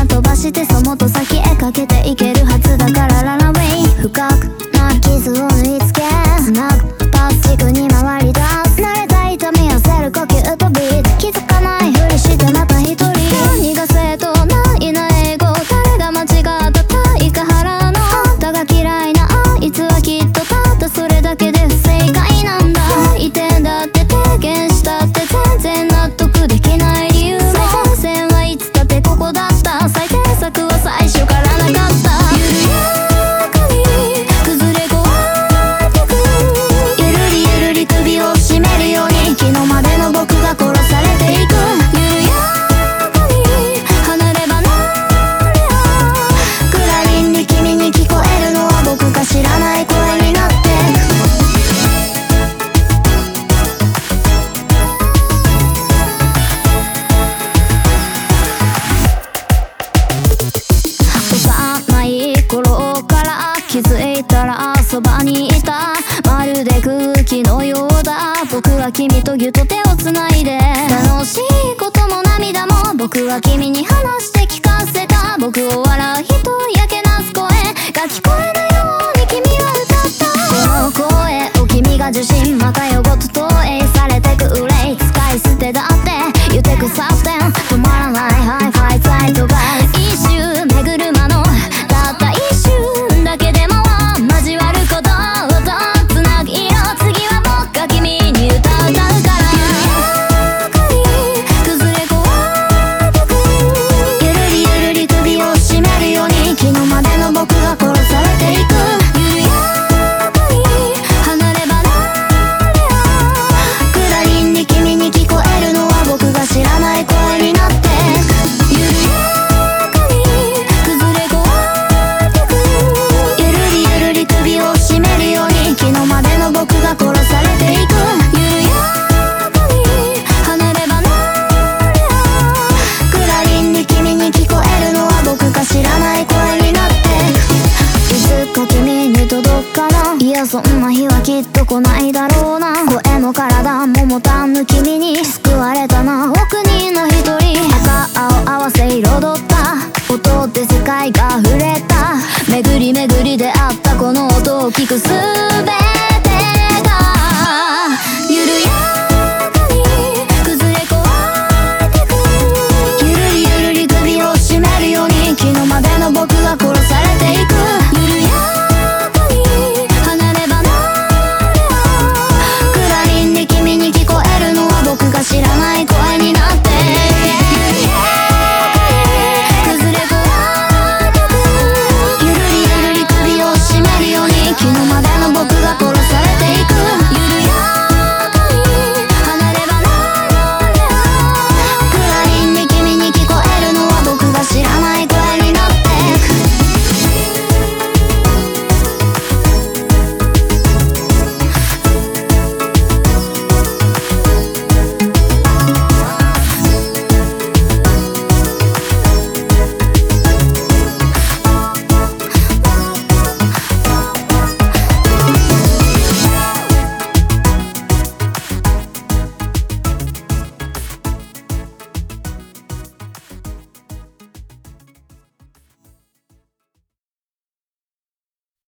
段飛ばしてそのと先へかけていけるはずだからララウェイ深くな傷を縫い付け繋ぐ君とぎゅっと手をつないで。楽しいことも涙も僕は君そんな日はきっと来ないだろうな。声も体も持たぬ君に救われたな。億人の一人。赤青合わせ彩った。音って世界が触れた。巡り巡り出会ったこの音を聞くす